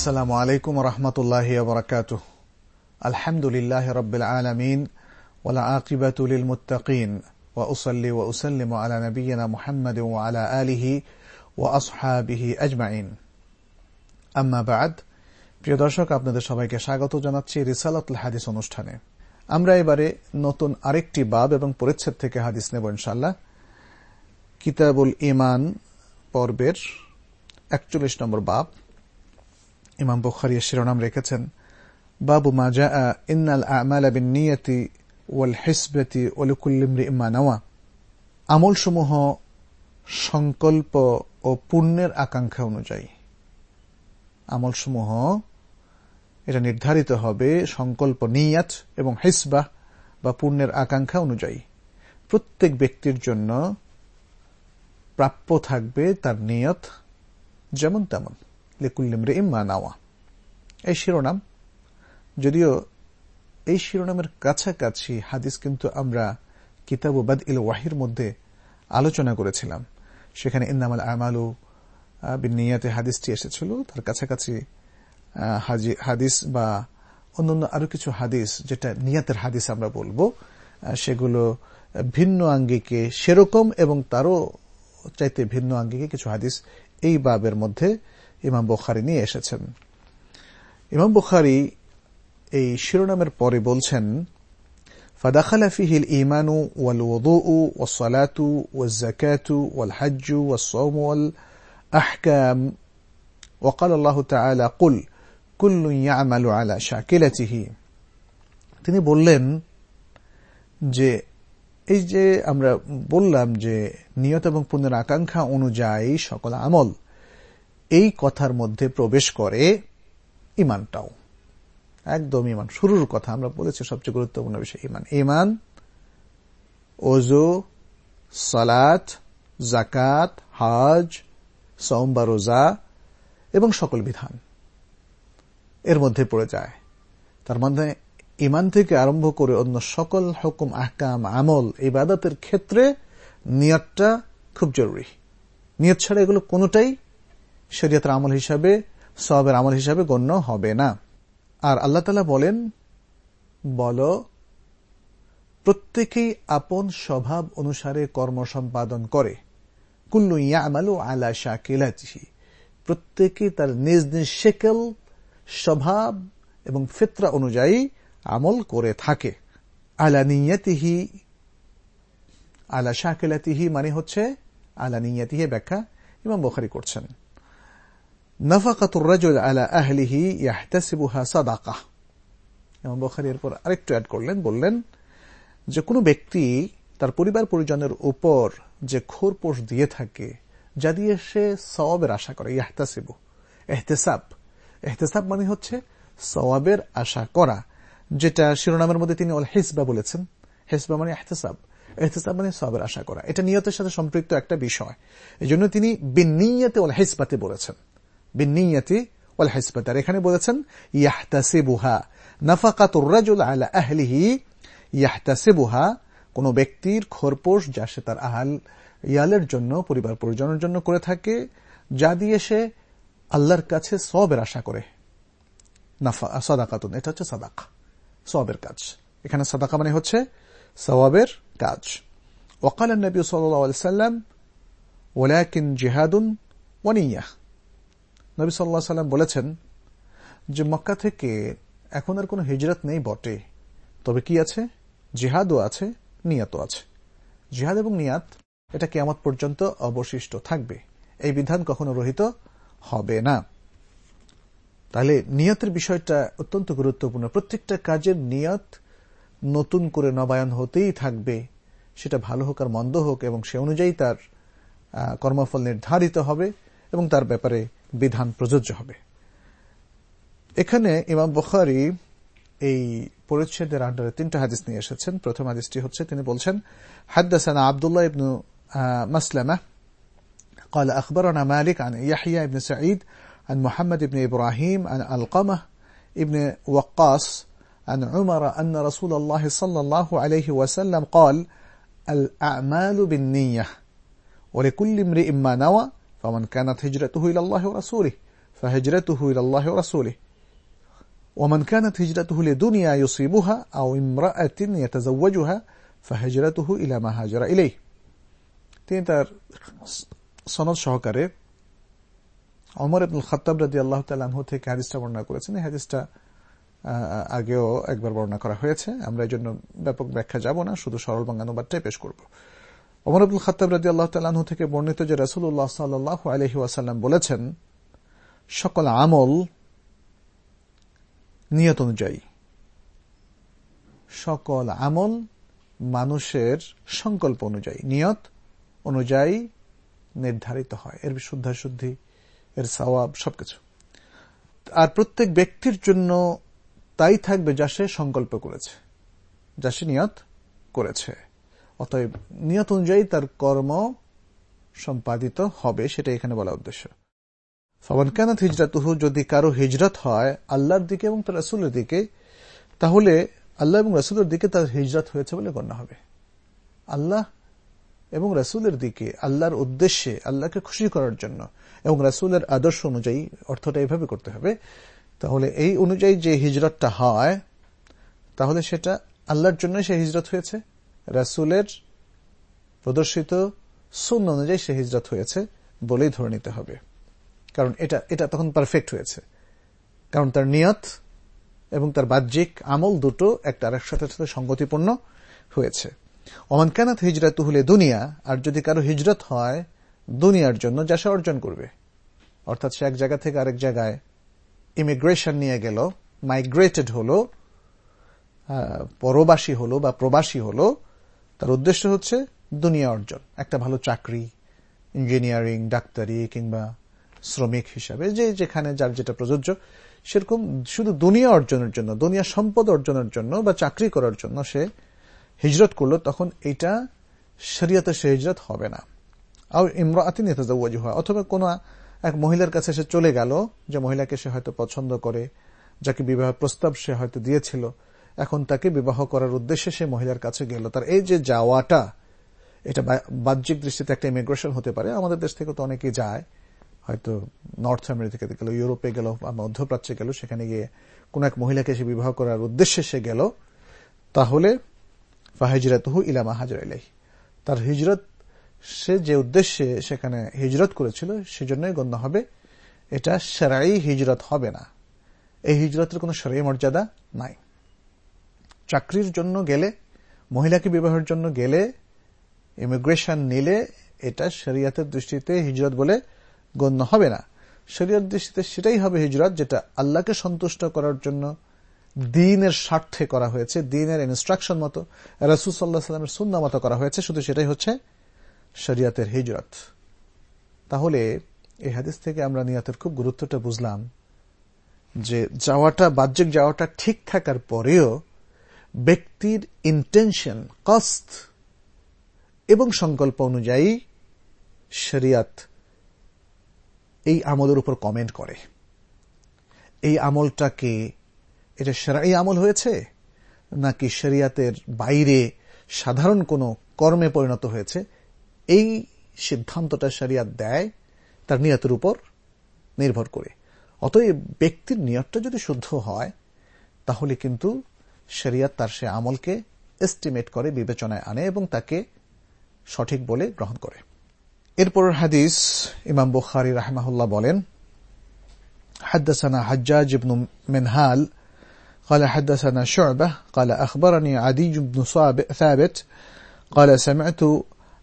আসসালামু আলাইকুম রহমতুল্লাহ আলহামদুলিল্লাহ রবিলমিন আলমিন ও আকিবাতুল ওসলি ওসলিম আলা নবীনা মোহাম্মদ আলা আলিহি ও আসহাবিহি আজমাইন আম্মাবাদ প্রিয় দর্শক, আপনাদের সবাইকে স্বাগত জানাচ্ছি রিসালতুল হাদিস অনুষ্ঠানে। আমরা এবারে নতুন আরেকটি বাব এবং পরিচ্ছেদ থেকে হাদিস নেব ইনশাল্লাহ কিতাবুল ইমান পর্বের একচল্লিশ নম্বর বাব। ইমাম বুখারি শিরোনাম রেখেছেন, বাবু মাজা ইন্নাল আমাল বিন নিয়তি ওয়াল হিসবতি ওলকুল্লিমরি ইম্মা নেওয়া। আমলসমূহ সংকল্প ও পুণ্যের আকাঙ্ক্ষা অনুযায়ী। আমলসমূহ, এটা নির্ধারিত হবে সংকল্প নিয়াত এবং হিসবা বা পুণ্যের আকাঙ্ক্ষা অনুযায়ী। প্রত্যেক ব্যক্তির জন্য প্রাপ্য থাকবে তার নিয়ত যেমন তেমন। লেকুল্লিমরে ইম্মা নাওয়া এই শিরোনাম, যদিও এই শিরোনামের কাছাকাছি হাদিস কিন্তু আমরা কিতাবুবাদ ইল ওয়াহির মধ্যে আলোচনা করেছিলাম। সেখানে ইন্নামাল আমালু বিনিয়াতে হাদিসটি এসেছিল। তার কাছাকাছি হাদিস বা অন্যান্য আরও কিছু হাদিস যেটা নিয়াতের হাদিস আমরা বলব সেগুলো ভিন্ন আঙ্গিকে সেরকম এবং তারও চাইতে ভিন্ন আঙ্গিকে কিছু হাদিস এই বাবের মধ্যে ইমাম বুখারি নিয়ে এসেছেন ইমাম বুখারি এই শিরোনামের পরে বলছেন فدخل فيه الإيمان والوضوء والصلاة والزكاة والحج والصوم والأحكام وقال الله تعالى قل كل يعمل على شاكلته তিনি বললেন যে এই যে আমরা বললাম যে নিয়ত এবং পুণ্যের আকাঙ্ক্ষা অনুযায়ী সকল আমল এই কথার মধ্যে প্রবেশ করে ইমানটাও একদম ইমান শুরুর কথা আমরা বলেছি সবচেয়ে গুরুত্বপূর্ণ বিষয় ইমান ইমান ওজো সালাত জাকাত হাজ সৌম্বা রোজা এবং সকল বিধান এর মধ্যে পড়ে যায়। তার মধ্যে ইমান থেকে আরম্ভ করে অন্য সকল হুকুম, আহকাম, আমল, ইবাদতের ক্ষেত্রে নিয়তটা খুব জরুরি। নিয়ত ছাড়া এগুলো কোনোটাই শরীয়তের আমল হিসাবে সবের আমল হিসাবে গণ্য হবে না। আর আল্লাহ তালা বলেন, বল, প্রত্যেকেই আপন স্বভাব অনুসারে কর্ম সম্পাদন করে। কুল্লু ইয়ামালু আলা শাকিলাতিহি। প্রত্যেকে তার নিজ নিজ শেকেল স্বভাব এবং ফিতরা অনুযায়ী আমল করে থাকে। আলা নিয়াতিহি, আলা শাকিলাতিহি মানে হচ্ছে আলা নিয়াতিহি ব্যাখ্যা ইমাম বখারি করছেন। নফাকাতুর রাজুল আলা আহলিহি ইয়াহতাসিবুহা সাদাকা এবং বখারি এরপর আরেকটু অ্যাড করলেন, বললেন যে কোনো ব্যক্তি তার পরিবার পরিজনের উপর যে খোরপোষ দিয়ে থাকে, যা দিয়ে সে সওয়াবের আশা করে ইয়াহতাসিবু এহতেসাব এহতেসাব মানে হচ্ছে সওয়াবের আশা করা, যেটা শিরোনামের মধ্যে তিনি অল হেসবা বলেছেন। হেসবা মানে এহতেসাব এহতেসাব মানে সবের আশা করা। এটা নিয়তের সাথে সম্পৃক্ত একটা বিষয়। এই জন্য তিনি বিনিয়াতে অল হেসবাতে বলেছেন। বিনিয়াতি ওয়াল হিসবাত। আর এখানে বলেছেন, ইয়াহতাসিবুহা নাফাকাতুর রাজুল আলা আহলিহি, ইয়াহতাসিবুহা কোন ব্যক্তির খোরপোষ যা সে তার আহাল ইয়ালের জন্য, পরিবার পরিজনের জন্য করে থাকে, যা দিয়ে সে আল্লাহর কাছে সবের আশা করে। নাফা, সদাকাতুন, এটা হচ্ছে সাদাকা সবের কাজ। এখানে সাদাকা মানে হচ্ছে সওয়াবের কাজ। ওকাল নবী সাল্লাম ওলাকিন জিহাদুন ওয়ানিয়া নবী সাল্লাহ সাল্লাম বলেছেন যে মক্কা থেকে এখন আর কোনো হিজরত নেই বটে। তবে কি আছে? জিহাদও আছে, নিয়াতও আছে। জিহাদ এবং নিয়াত, এটা কেমত পর্যন্ত অবশিষ্ট থাকবে। এই বিধান কখনো রহিত হবে না। তাহলে নিয়তের বিষয়টা অত্যন্ত গুরুত্বপূর্ণ। প্রত্যেকটা কাজের নিয়ত নতুন করে নবায়ন হতেই থাকবে। সেটা ভালো হোক আর মন্দ হোক, এবং সে অনুযায়ী তার কর্মফল নির্ধারিত হবে, এবং তার ব্যাপারে বিধান প্রযোজ্য হবে এখানে ইমাম বখারি এই পরিচ্ছেদের আন্ডারে তিনটা হাদিস নিয়ে এসেছেন প্রথম হাদিসটি হচ্ছে তিনি বলছেন হাদ্দাসানা আবদুল্লাহ ইবনু মাসলামা قال أخبرنا مالك عن يحيى بن سعيد عن محمد بن إبراهيم عن القمة ابن وقاص عن عمر أن رسول الله صلى الله عليه وسلم قال الأعمال بالنية ولكل امرئ ما نوى فمن كانت هجرته إلى الله ورسوله فهجرته إلى الله ورسوله ومن كانت هجرته لدنيا يصيبها أو امرأة يتزوجها فهجرته إلى ما هاجر إليه তিনি তার সনদ সহকারে অমর ইবনুল খত্তাব রাদি আল্লাহ তালাহ থেকে হাদিসটা বর্ণনা করেছেন এই হাদিসটা আগেও একবার বর্ণনা করা হয়েছে আমরা এই জন্য ব্যাপক ব্যাখ্যা যাব না শুধু সরল বাংলানুবাদটাই পেশ করব অমর আব্দুল খত্তাব রাজি আল্লাহ তালাহু থেকে বর্ণিত যে রাসুল্লাহ সাল্লাহ আলহি ওয়াসাল্লাম বলেছেন, সকল আমল নিয়ত অনুযায়ী। সকল আমল মানুষের সংকল্প অনুযায়ী, নিয়ত অনুযায়ী নির্ধারিত হয়। এর শুদ্ধাশুদ্ধি এর সওয়াব, সবকিছু। আর প্রত্যেক ব্যক্তির জন্য তাই থাকবে যা সে সংকল্প করেছে, যা সে নিয়ত করেছে। অতএব নিয়ত অনুযায়ী তার কর্ম সম্পাদিত হবে সেটা এখানে বলা উদ্দেশ্য। ফবানকানাত হিজরাতুহু, যদি কারও হিজরত হয় আল্লাহর দিকে এবং তার রাসুলের দিকে, তাহলে আল্লাহ এবং রাসুলের দিকে তার হিজরত হয়েছে বলে গণ্য হবে। আল্লাহ এবং রাসুলের দিকে, আল্লাহর উদ্দেশ্যে, আল্লাহকে খুশি করার জন্য এবং রাসুলের আদর্শ অনুযায়ী অর্থটা এভাবে করতে হবে, তাহলে এই অনুযায়ী যে হিজরতটা হয়, তাহলে সেটা আল্লাহর জন্য সে হিজরত হয়েছে? রাসুলের প্রদর্শিত শূন্য অনুযায়ী সে হিজরত হয়েছে বলেই ধরে নিতে হবে। কারণ এটা এটা তখন পারফেক্ট হয়েছে। কারণ তার নিয়ত এবং তার বাহ্যিক আমল দুটো একটা আরেক সাথে সাথে সঙ্গতিপূর্ণ হয়েছে। অমানকানাথ হিজরত হলে দুনিয়া আর যদি কারও হিজরত হয় দুনিয়ার জন্য, যা সে অর্জন করবে। অর্থাৎ সে এক জায়গা থেকে আরেক জায়গায় ইমিগ্রেশন নিয়ে গেল মাইগ্রেটেড হলো পরবাসী হলো বা প্রবাসী হলো তার উদ্দেশ্য হচ্ছে দুনিয়া অর্জন। একটা ভালো চাকরি ইঞ্জিনিয়ারিং ডাক্তারি কিংবা শ্রমিক হিসাবে যে যেখানে যার যেটা প্রযোজ্য, সেরকম শুধু দুনিয়া অর্জনের জন্য, দুনিয়া সম্পদ অর্জনের জন্য বা চাকরি করার জন্য সে হিজরত করল, তখন এটা শরিয়াতে সে হিজরত হবে না। আর ইমরাতিন ইতাজাওয়াজু হয় অথবা কোনো এক মহিলার কাছে সে চলে গেল, যে মহিলাকে সে হয়তো পছন্দ করে, যাকে বিবাহ প্রস্তাব সে হয়তো দিয়েছিল এখন তাকে বিবাহ করার উদ্দেশ্যে সে মহিলার কাছে গেল। তার এই যে যাওয়াটা, এটা বাহ্যিক দৃষ্টিতে একটা ইমিগ্রেশন হতে পারে। আমাদের দেশ থেকে তো অনেকে যায়। হয়তো নর্থ আমেরিকাতে গেল ইউরোপে গেল, বা মধ্যপ্রাচ্যে গেল, সেখানে গিয়ে কোন এক মহিলাকে সে বিবাহ করার উদ্দেশ্যে সে গেল। তাহলে ফাহিজরাতহু ইলামা হাজার ইলাহি তার হিজরত, সে যে উদ্দেশ্যে সেখানে হিজরত করেছিল, সেজন্যই গণ্য হবে, এটা সেরাই হিজরত হবে না। এই হিজরতের কোন সেরাই মর্যাদা নাই। চাকরির জন্য গেলে, মহিলাকে বিবাহের জন্য গেলে ইমিগ্রেশন নিলে এটা শরিয়াতের দৃষ্টিতে হিজরত বলে গণ্য হবে না। শরিয়ার দৃষ্টিতে সেটাই হবে হিজরত যেটা আল্লাহকে সন্তুষ্ট করার জন্য দিনের স্বার্থে করা হয়েছে, দিনের ইনস্ট্রাকশন মতো, রাসুল সাল্লাহ সাল্লামের মতো করা হয়েছে, শুধু সেটাই হচ্ছে শরিয়াতের হিজরত। তাহলে এই হাদিস থেকে আমরা নিয়াতের খুব গুরুত্বটা বুঝলাম যে যাওয়াটা, বাহ্যিক যাওয়াটা ঠিক থাকার পরেও ব্যক্তির ইন্টেনশন কস্ত এবং সংকল্প অনুযায়ী শরিয়াত এই আমলের উপর কমেন্ট করে। এই আমলটাকে, এটা সেরাই আমল হয়েছে? নাকি শরিয়াতের বাইরে সাধারণ কোনো কর্মে পরিণত হয়েছে? এই সিদ্ধান্তটা শরিয়াত দেয়, তার নিয়তের উপর নির্ভর করে। অতএব ব্যক্তির নিয়তটা যদি শুদ্ধ হয়, তাহলে কিন্তু শরিয়াত তার সে আমলকে এস্টিমেট করে বিবেচনায় আনে এবং তাকে সঠিক বলে গ্রহণ করে এরপর হাদিস ইমাম বুখারি রাহমাহুল্লাহ বলেন حدثنا حجاج بن منهال قال حدثنا شعبة قال أخبرني عدي بن ثابت قال سمعت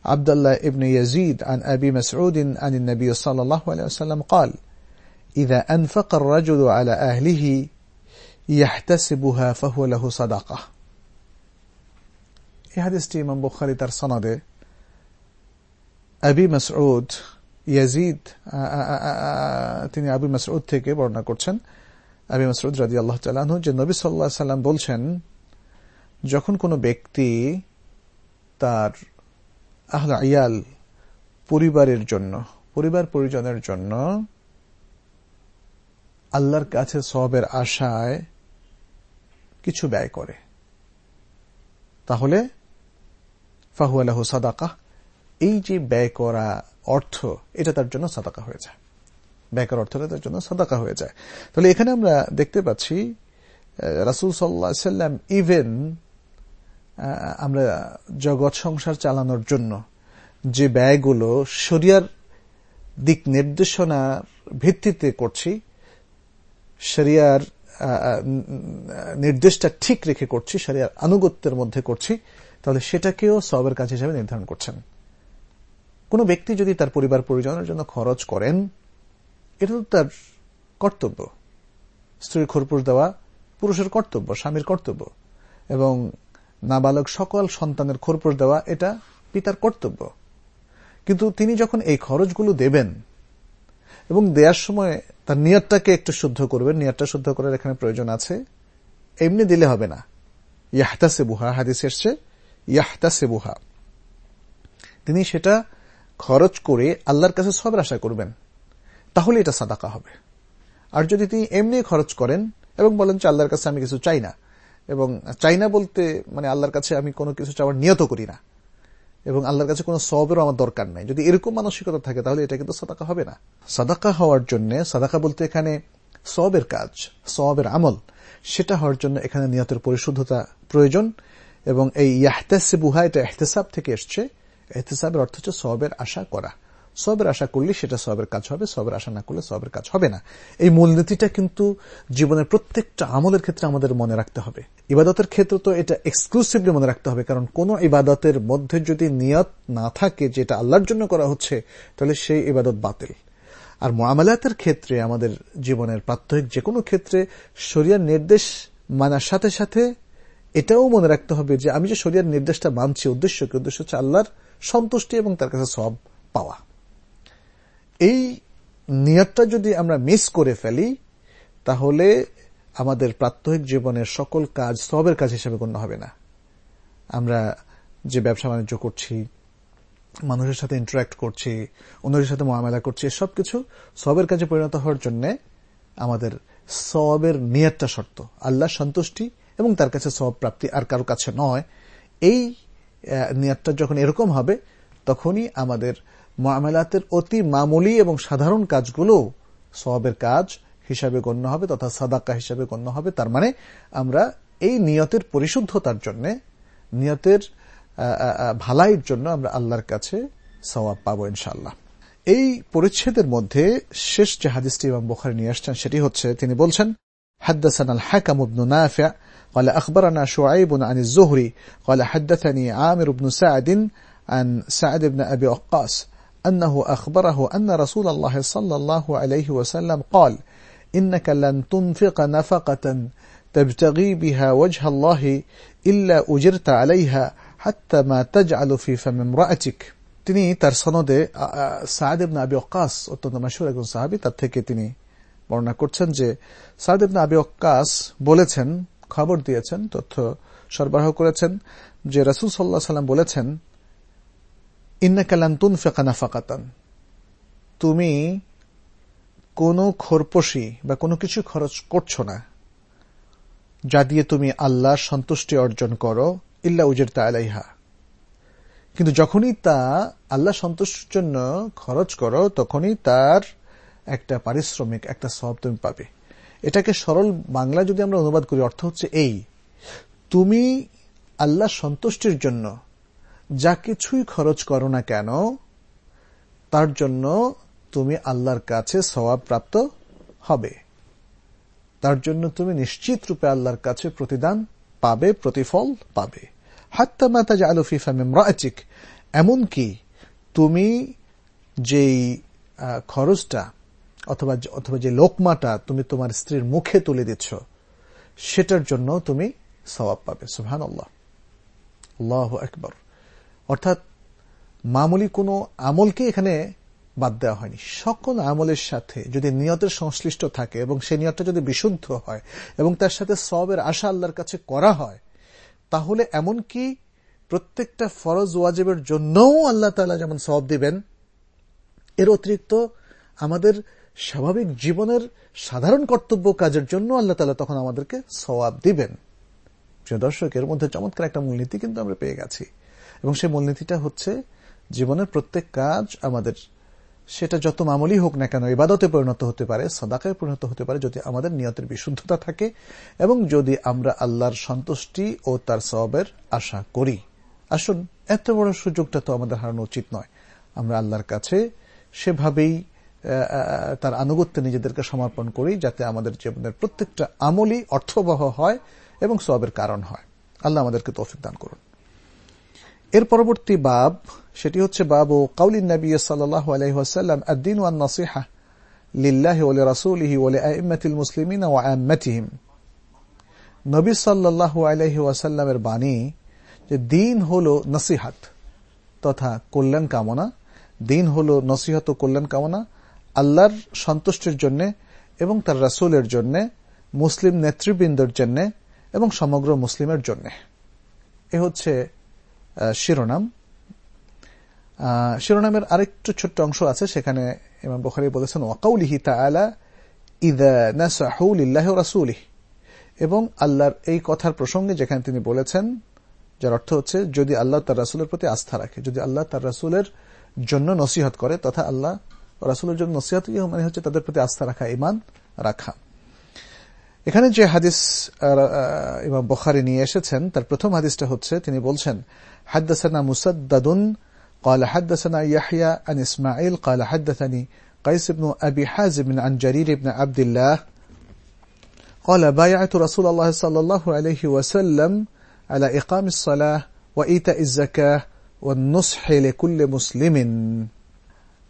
عبد الله بن يزيد عن أبي مسعود عن النبي صلى الله عليه وسلم قال إذا أنفق الرجل على أهله সাদাকা তার আবি ইয়াজিদ তিনি আবি মাসউদ থেকে বর্ণনা করছেন। আবি মাসউদ রাজি আল্লাহ তালাহ যে নবী সাল্লাহ সাল্লাম বলছেন, যখন কোন ব্যক্তি তার আহল পরিবারের জন্য, পরিবার পরিজনের জন্য আল্লাহর কাছে সবের আশায় কিছু ব্যয় করে। তাহলে ফাহুয়ালাহু সাদাকা এই যে ব্যয় করা অর্থ, এটা তার জন্য সাদাকা হয়ে যায়। ব্যাকার অর্থটা তার জন্য সাদাকা হয়ে যায়। তাহলে এখানে আমরা দেখতে পাচ্ছি রাসুল সাল্লা সাল্লাম ইভেন আমরা জগৎ সংসার চালানোর জন্য যে ব্যয়গুলো শরিয়ার দিক নির্দেশনার ভিত্তিতে করছি, শরিয়ার নির্দেশটা ঠিক রেখে করছি, শরিয়ার আনুগত্যের মধ্যে করছি, তাহলে সেটাকেও সবের কাজ হিসেবে নির্ধারণ করছেন। কোন ব্যক্তি যদি তার পরিবার পরিজনের জন্য খরচ করেন, এটা তো তার কর্তব্য। স্ত্রীর খরপুর দেওয়া পুরুষের কর্তব্য, স্বামীর কর্তব্য। এবং নাবালক সকল সন্তানের খরপুর দেওয়া, এটা পিতার কর্তব্য। কিন্তু তিনি যখন এই খরচগুলো দেবেন, এবং দেওয়ার সময় তার নিয়তটাকে একটু শুদ্ধ করবেন, নিয়তটা শুদ্ধ করার এখানে প্রয়োজন আছে। এমনি দিলে হবে না। ইয়াহতা সেবুহা হাদিস এসছে ইয়াহতা সেবুহা তিনি সেটা খরচ করে আল্লাহর কাছে সবের আশা করবেন। তাহলে এটা সাদাকা হবে। আর যদি তিনি এমনি খরচ করেন এবং বলেন যে আল্লাহর কাছে আমি কিছু চাই না, এবং চাই না বলতে মানে আল্লাহর কাছে আমি কোনো কিছু চাওয়ার নিয়ত করি না এবং আল্লাহর কাছে কোনো সবেরও আমার দরকার নাই। যদি এরকম মানসিকতা থাকে, তাহলে এটা কিন্তু সাদাকা হবে না। সাদাকা হওয়ার জন্য, সাদাকা বলতে এখানে সবের কাজ সবের আমল, সেটা হওয়ার জন্য এখানে নিহতের পরিশুদ্ধতা প্রয়োজন এবং এই ইয়াহতাসে বুহা এটা এহতেসাব থেকে এসছে। এহতেসাবের অর্থ হচ্ছে সবের আশা করা। সবের আশা করলে সেটা সবের কাজ হবে, সবের আশা না করলে সবের কাজ হবে না। এই মূলনীতিটা কিন্তু জীবনের প্রত্যেকটা আমলের ক্ষেত্রে আমাদের মনে রাখতে হবে। ইবাদতের ক্ষেত্রে তো এটা এক্সক্লুসিভলি মনে রাখতে হবে, কারণ কোন ইবাদতের মধ্যে যদি নিয়ত না থাকে যেটা আল্লাহর জন্য করা হচ্ছে, তাহলে সেই ইবাদত বাতিল। আর মোয়ামালাতের ক্ষেত্রে আমাদের জীবনের প্রাত্যহিক যে কোনো ক্ষেত্রে শরিয়ার নির্দেশ মানার সাথে সাথে এটাও মনে রাখতে হবে যে আমি যে শরিয়ার নির্দেশটা মানছি, উদ্দেশ্য কি? উদ্দেশ্য হচ্ছে আল্লাহর সন্তুষ্টি এবং তার কাছে সব পাওয়া। এই নিয়তটা যদি আমরা মিস করে ফেলি, তাহলে আমাদের প্রাত্যহিক জীবনের সকল কাজ সবের কাজ হিসেবে গণ্য হবে না। আমরা যে ব্যবসা বাণিজ্য করছি, মানুষের সাথে ইন্টারাক্ট করছি, অন্যদের সাথে মোয়ামেলা করছি সব কিছু সবের কাজে পরিণত হওয়ার জন্য আমাদের সবের নিয়তটা শর্ত। আল্লাহ সন্তুষ্টি এবং তার কাছে সব প্রাপ্তি আর কারও কাছে নয়। এই নিয়তটা যখন এরকম হবে, তখনই আমাদের মামেলাতের অতি মামুলি এবং সাধারণ কাজগুলো সবের কাজ হিসাবে গণ্য হবে তথা সাদাক্কা হিসাবে গণ্য হবে তার মানে আমরা এই নিয়তের পরিশুদ্ধতার জন্য নিয়তের ভালাইয়ের জন্য আমরা আল্লাহর কাছে সওয়াব পাবো ইনশাল্লাহ এই পরিচ্ছেদের মধ্যে শেষ যে হাদিসটি ইমাম বোখারি নিয়ে আসছেন সেটি হচ্ছে তিনি বলছেন حدثنا الحكم بن نافع قال أخبرنا شعيب عن الزهري قال حدثني عامر بن سعد عن سعد بن أبي وقاص أنه أخبره أن رسول الله صلى الله عليه وسلم قال إنك لن تنفق نفقة تبتغي بها وجه الله إلا أجرت عليها حتى ما تجعل في فم امرأتك তিনি তার সনদে সাদ ইবনা আবি অক্কাস অত্যন্ত মাসুর একজন সাহাবি তার থেকে তিনি বর্ণনা করছেন যে সাদ ইবনা আবি অক্কাস বলেছেন খবর দিয়েছেন তথ্য সরবরাহ করেছেন যে রাসুল সাল্লাহ সাল্লাম বলেছেন ইন্নাকালান্তুন ফেকানা ফাকাতান তুমি কোনো খোরপশি বা কোনো কিছু খরচ করছ না, যা দিয়ে তুমি আল্লাহর সন্তুষ্টি অর্জন করো, ইল্লা উজের তা আলাইহা। কিন্তু যখনই তা আল্লাহ সন্তুষ্টির জন্য খরচ করো, তখনই তার একটা পারিশ্রমিক, একটা সব তুমি পাবে। এটাকে সরল বাংলা যদি আমরা অনুবাদ করি, অর্থ হচ্ছে এই, তুমি আল্লাহ সন্তুষ্টির জন্য যা কিছুই খরচ করো না কেন, তার জন্য তুমি আল্লাহর কাছে সবাব প্রাপ্ত হবে। তার জন্য তুমি নিশ্চিত রূপে আল্লাহর কাছে প্রতিদান পাবে, প্রতিফল পাবে। হাত্তা মাতা জালফিফা মেমরাচিক এমনকি তুমি যেই খরচটা অথবা অথবা যে লোকমাটা তুমি তোমার স্ত্রীর মুখে তুলে দিচ্ছ, সেটার জন্য তুমি সবাব পাবে। সুহান আল্লাহ আল্লাহ একবার অর্থাৎ মামুলি কোনো আমলকে এখানে বাদ দেওয়া হয়নি। সকল আমলের সাথে যদি নিয়তের সংশ্লিষ্ট থাকে এবং সেই নিয়তটা যদি বিশুদ্ধ হয় এবং তার সাথে সবের আশা আল্লাহর কাছে করা হয়, তাহলে এমনকি প্রত্যেকটা ফরজ ওয়াজেবের জন্যও আল্লাহ তালা যেমন সব দিবেন, এর অতিরিক্ত আমাদের স্বাভাবিক জীবনের সাধারণ কর্তব্য কাজের জন্য আল্লাহ তালা তখন আমাদেরকে সওয়াব দিবেন। প্রিয় দর্শক, এর মধ্যে চমৎকার একটা মূলনীতি কিন্তু আমরা পেয়ে গেছি। এবং সেই মূলনীতিটা হচ্ছে জীবনের প্রত্যেক কাজ আমাদের, সেটা যত মামুলি হোক না কেন ইবাদতে পরিণত হতে পারে, সদাকায় পরিণত হতে পারে, যদি আমাদের নিয়তের বিশুদ্ধতা থাকে এবং যদি আমরা আল্লাহর সন্তুষ্টি ও তার সবের আশা করি। আসুন, এত বড় সুযোগটা তো আমাদের হারানো উচিত নয়। আমরা আল্লাহর কাছে সেভাবেই তার আনুগত্যে নিজেদেরকে সমর্পণ করি যাতে আমাদের জীবনের প্রত্যেকটা আমলই অর্থবহ হয় এবং সবের কারণ হয়। আল্লাহ আমাদেরকে তৌফিক দান করুন। এর পরবর্তী বাব, সেটি হচ্ছে বাব ও কাউলিন নবী সাল্লাহ আলহিহাসাল্লাম আদ্দিন ওয়ান নসিহা লিল্লাহি ওলে রাসুলিহি ওলে আইম্মাতিল মুসলিমিন ও আম্মাতিহিম। নবী সাল্লাহ আলহি ওয়াসাল্লামের বাণী যে দিন হল নসিহাত তথা কল্যাণ কামনা, দিন হল নসিহত কল্যাণ কামনা, আল্লাহর সন্তুষ্টির জন্য এবং তার রাসুলের জন্য, মুসলিম নেতৃবৃন্দর জন্য এবং সমগ্র মুসলিমের জন্য। এ হচ্ছে শিরোনাম। শিরোনামের আরেকটু ছোট্ট অংশ আছে, সেখানে ইমাম বখারি বলেছেন ওয়াকাউলিহি নাসাহু লিল্লাহি এবং আল্লাহর এই কথার প্রসঙ্গে যেখানে তিনি বলেছেন, যার অর্থ হচ্ছে, যদি আল্লাহ তার রাসুলের প্রতি আস্থা রাখে, যদি আল্লাহ তার রাসুলের জন্য নসিহত করে, তথা আল্লাহ রাসুলের জন্য নসিহত মানে হচ্ছে তাদের প্রতি আস্থা রাখা ইমান রাখা। এখানে যে হাদিস ইমাম বখারি নিয়ে এসেছেন, তার প্রথম হাদিসটা হচ্ছে, তিনি বলছেন হাদ্দাসানা মুসাদ্দাদুন قال حدثنا يحيى عن إسماعيل قال حدثني قيس بن أبي حازم عن جرير بن عبد الله قال بايعت رسول الله صلى الله عليه وسلم على إقام الصلاة وإيتاء الزكاة والنصح لكل مسلم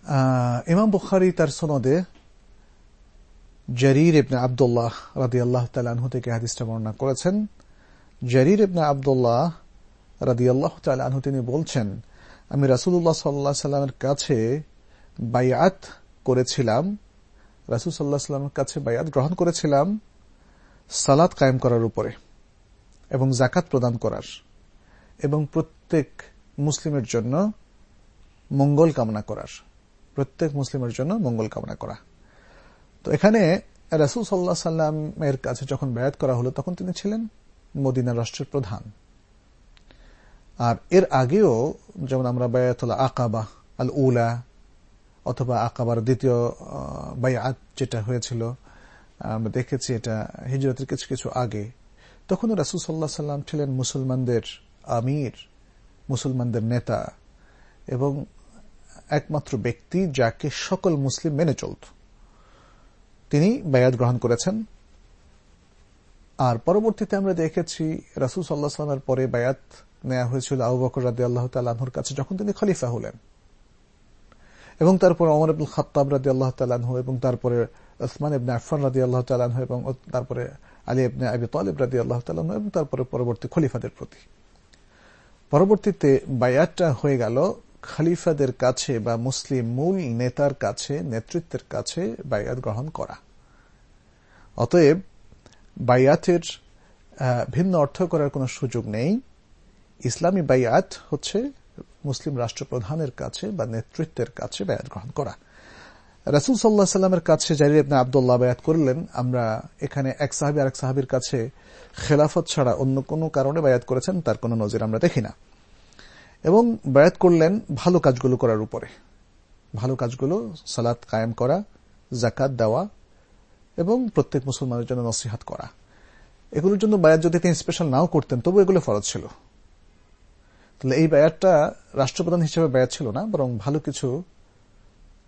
آه إمام بخاري ترسنده জারির ইবনে আবদুল্লাহ রাদি আল্লাহ তালাহু থেকে হাদিসটা বর্ণনা করেছেন জারির ইবনে আবদুল্লাহ রাদি আল্লাহ তালাহু তিনি বলছেন, আমি রাসুল্লাহ সাল্লাহ সাল্লামের কাছে বায়াত করেছিলাম। রাসুল সাল্লাহ সাল্লামের কাছে বায়াত গ্রহণ করেছিলাম সালাদ কায়েম করার উপরে এবং জাকাত প্রদান করার এবং প্রত্যেক মুসলিমের জন্য মঙ্গল কামনা করার। প্রত্যেক মুসলিমের জন্য মঙ্গল কামনা করা। তো এখানে রাসুল সাল্লাহ সাল্লামের কাছে যখন ব্যয়াত করা হলো, তখন তিনি ছিলেন মদিনা রাষ্ট্রের প্রধান। আর এর আগেও যেমন আমরা বায়াতুল আকাবা আল উলা অথবা আকাবার দ্বিতীয় বায়াত যেটা হয়েছিল, আমরা দেখেছি এটা হিজরতের কিছু কিছু আগে। তখন রাসুল সাল্লাহ সাল্লাম ছিলেন মুসলমানদের আমির, মুসলমানদের নেতা এবং একমাত্র ব্যক্তি যাকে সকল মুসলিম মেনে চলত। তিনি বায়াত গ্রহণ করেছেন। আর পরবর্তীতে আমরা দেখেছি রাসুল সাল্লাহ সাল্লামের পরে বায়াত নেওয়া হয়েছিল আবু বকর রাদি আল্লাহ তাল্লাহর কাছে, যখন তিনি খলিফা হলেন। এবং তারপরে অমর আব্দুল খাত্তাব রাদি আল্লাহ তাল্লাহ এবং তারপরে ওসমান ইবনে আফান রাদি আল্লাহ তাল্লাহ এবং তারপরে আলী ইবনে আবি তালিব রাদি আল্লাহ তাল্লাহ এবং তারপরে পরবর্তী খলিফাদের প্রতি। পরবর্তীতে বায়াতটা হয়ে গেল খালিফাদের কাছে বা মুসলিম মূল নেতার কাছে, নেতৃত্বের কাছে বায়াত গ্রহণ করা। অতএব বায়াতের ভিন্ন অর্থ করার কোনো সুযোগ নেই। ইসলামী বায়াত হচ্ছে মুসলিম রাষ্ট্রপ্রধানের কাছে বা নেতৃত্বের কাছে বায়াত গ্রহণ করা। রাসুল সাল্লাহ সাল্লামের কাছে জারির ইবনে আবদুল্লাহ বায়াত করলেন, আমরা এখানে এক সাহাবি আরেক সাহাবির কাছে খেলাফত ছাড়া অন্য কোনো কারণে বায়াত করেছেন, তার কোনো নজির আমরা দেখি না। এবং বায়াত করলেন ভালো কাজগুলো করার উপরে। ভালো কাজগুলো সালাত কায়েম করা জাকাত দেওয়া এবং প্রত্যেক মুসলমানের জন্য নসিহাত করা। এগুলোর জন্য বায়াত যদি তিনি স্পেশাল নাও করতেন, তবু এগুলো ফরজ ছিল। তাহলে এই বায়াতটা রাষ্ট্রপ্রধান হিসেবে বায়াত ছিল না, বরং ভালো কিছু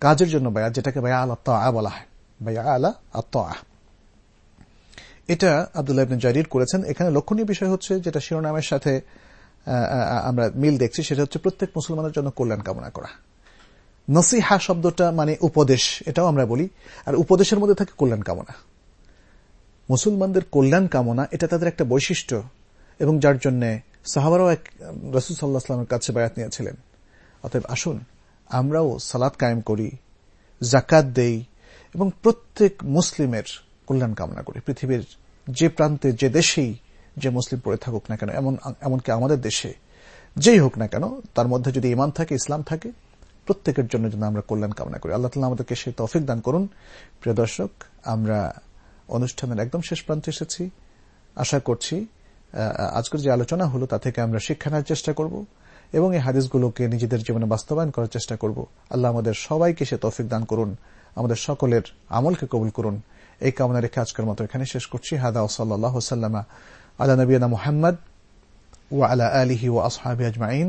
কাজের জন্য বায়াত, যেটাকে বায়া আল আত্মা বলা হয়। বায়া আলা আত্মা এটা আবদুল্লাহ ইবনে জারির করেছেন। এখানে লক্ষণীয় বিষয় হচ্ছে যেটা শিরোনামের সাথে আমরা মিল দেখছি, সেটা হচ্ছে প্রত্যেক মুসলমানের জন্য কল্যাণ কামনা করা। নসিহা শব্দটা মানে উপদেশ, এটাও আমরা বলি। আর উপদেশের মধ্যে থাকে কল্যাণ কামনা। মুসলমানদের কল্যাণ কামনা, এটা তাদের একটা বৈশিষ্ট্য। এবং যার জন্য সাহাবারাও এক, রসুল সাল্লাহ আসলামের কাছে বায়াত নিয়েছিলেন। অতএব আসুন, আমরাও সালাদ কায়েম করি জাকাত দেই, এবং প্রত্যেক মুসলিমের কল্যাণ কামনা করি। পৃথিবীর যে প্রান্তে, যে দেশেই যে মুসলিম পড়ে থাকুক না কেন, এমন, এমনকি আমাদের দেশে, যেই হোক না কেন, তার মধ্যে যদি ইমান থাকে, ইসলাম থাকে প্রত্যেকের জন্য যেন আমরা কল্যাণ কামনা করি। আল্লাহ তালা আমাদেরকে সেই তফিক দান করুন। প্রিয় দর্শক, আমরা অনুষ্ঠানের একদম শেষ প্রান্তে এসেছি। আশা করছি আজকের যে আলোচনা হলো তা থেকে আমরা শিক্ষা নেওয়ার চেষ্টা করব এবং এই হাদিসগুলোকে নিজেদের জীবনে বাস্তবায়ন করার চেষ্টা করব। আল্লাহ আমাদের সবাইকে সে তৌফিক দান করুন। আমাদের সকলের আমলকে কবুল করুন। এই কামনা রেখে আজকের মতো এখানে শেষ করছি। হাদা ওসাল্লাহ সাল্লামা আলা নবীনা মোহাম্মদ ও আলা আলিহি ও আসহাবি আজমাইন।